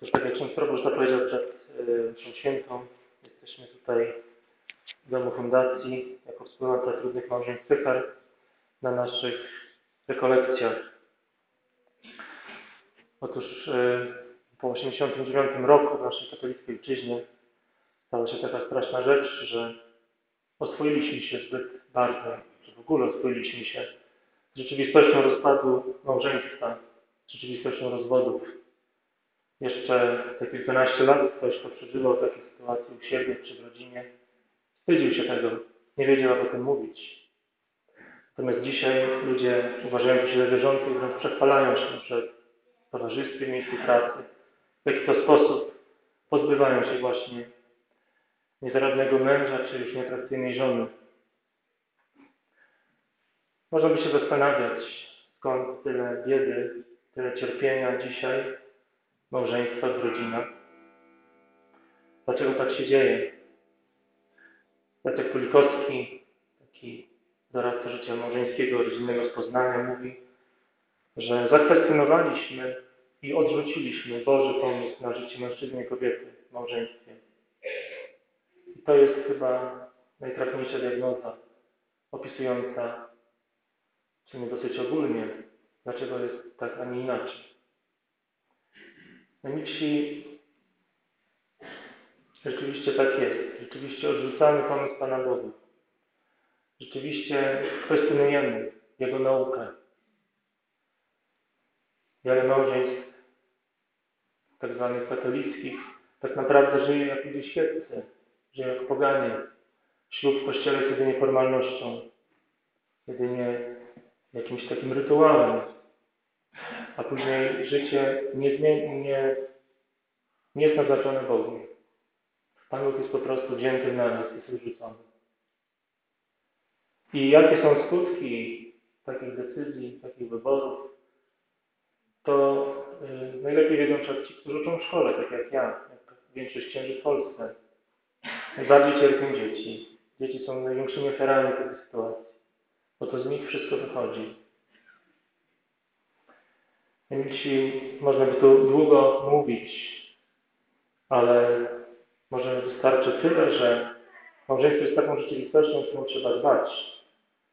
Otóż tak jak ksiądz proboszcz zapowiedział przed mszą świętą, jesteśmy tutaj w Domu Fundacji jako wspólnota trudnych małżeństw Pychar na naszych rekolekcjach. Otóż y, po 1989 roku w naszej katolickiej ojczyźnie stała się taka straszna rzecz, że oswoiliśmy się zbyt bardzo, czy w ogóle oswoiliśmy się z rzeczywistością rozpadu małżeństwa, z rzeczywistością rozwodów. Jeszcze te kilkanaście lat ktoś, kto przeżywał takie sytuacje u siebie czy w rodzinie, wstydził się tego, nie wiedział jak o tym mówić. Natomiast dzisiaj ludzie uważają się za wierzących, wręcz przechwalają się przed w towarzystwie, miejscu pracy, w jaki to sposób pozbywają się właśnie niezaradnego męża czy już nieatrakcyjnej żony. Można by się zastanawiać, skąd tyle biedy, tyle cierpienia dzisiaj małżeństwach, w rodzinach. Dlaczego tak się dzieje? Jacek Kulikowski, taki doradca życia małżeńskiego, rodzinnego z Poznania, mówi, że zakwestionowaliśmy i odrzuciliśmy Boży pomysł na życie mężczyzny i kobiety w małżeństwie. I to jest chyba najtrafniejsza diagnoza opisująca, czy nie dosyć ogólnie, dlaczego jest tak, a nie inaczej. Najmilsi, rzeczywiście tak jest. Rzeczywiście odrzucamy pomysł Pana Boga. Rzeczywiście kwestionujemy Jego naukę. Wiele małżeństw, tak zwanych katolickich, tak naprawdę żyje jak świeccy, żyje jak poganie. Ślub w kościele jest jedynie formalnością, jedynie jakimś takim rytuałem, a później życie nie, zmieni, nie, jest naznaczone Bogiem. Pan Bóg jest po prostu wzięty na nas, jest odrzucony. I jakie są skutki takich decyzji, takich wyborów, to yy, najlepiej wiedzą ci, którzy uczą w szkole, tak jak ja, jak większość księży w Polsce. Najbardziej cierpią dzieci. Dzieci są największymi ofiarami tej sytuacji, bo to z nich wszystko wychodzi. Jeśli można by tu długo mówić, ale może wystarczy tyle, że małżeństwo jest taką rzeczywistością, którą trzeba dbać.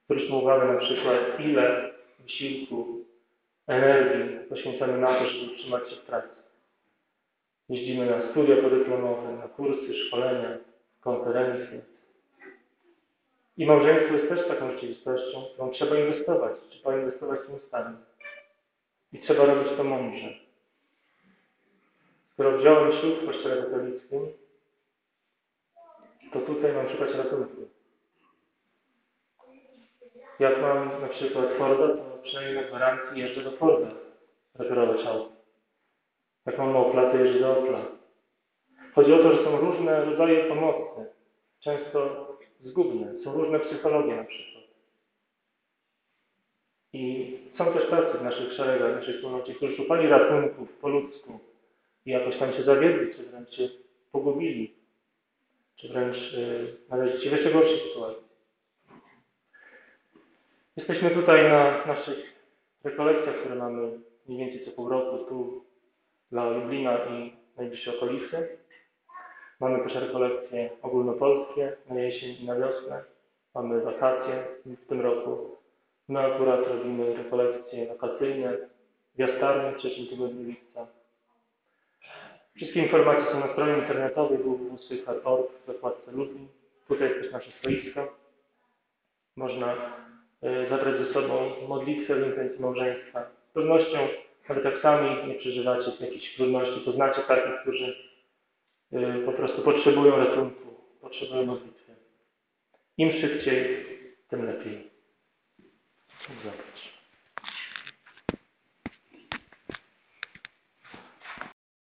Zwróćmy uwagę na przykład, ile wysiłku, energii poświęcamy na to, żeby utrzymać się w pracy. Jeździmy na studia podyplomowe, na kursy, szkolenia, konferencje. I małżeństwo jest też taką rzeczywistością, w którą trzeba inwestować. Trzeba inwestować nieustannie. I trzeba robić to mądrze. Skoro wziąłem ślub w kościele katolickim, to tutaj mam szukać ratunku. Jak mam na przykład Forda, to przynajmniej na gwarancji jeżdżę do Forda reperować auto. Jak mam Opla, to jeżdżę do Opla. Chodzi o to, że są różne rodzaje pomocy, często zgubne. Są różne psychologie na przykład. Są też tacy w naszych szeregach, w naszej wspólnocie, którzy szukali ratunków po ludzku i jakoś tam się zawiedli, czy wręcz się pogubili, czy wręcz yy, naleźli w jeszcze gorszej sytuacji. Jesteśmy tutaj na naszych rekolekcjach, które mamy mniej więcej co pół roku tu dla Lublina i najbliższej okolicy. Mamy też rekolekcje ogólnopolskie na jesień i na wiosnę. Mamy wakacje w tym roku. My akurat robimy rekolekcje wakacyjne w Jastarni w trzecim tygodniu lipca. Wszystkie informacje są na stronie internetowej www.sychar.org w zakładce Lublin. Tutaj jest też nasze stoisko. Można y, zabrać ze sobą modlitwę w intencji małżeństwa. Z pewnością, nawet jak sami nie przeżywacie jakichś trudności, to znacie takich, którzy y, po prostu potrzebują ratunku, potrzebują modlitwy. Im szybciej, tym lepiej. Zobacz.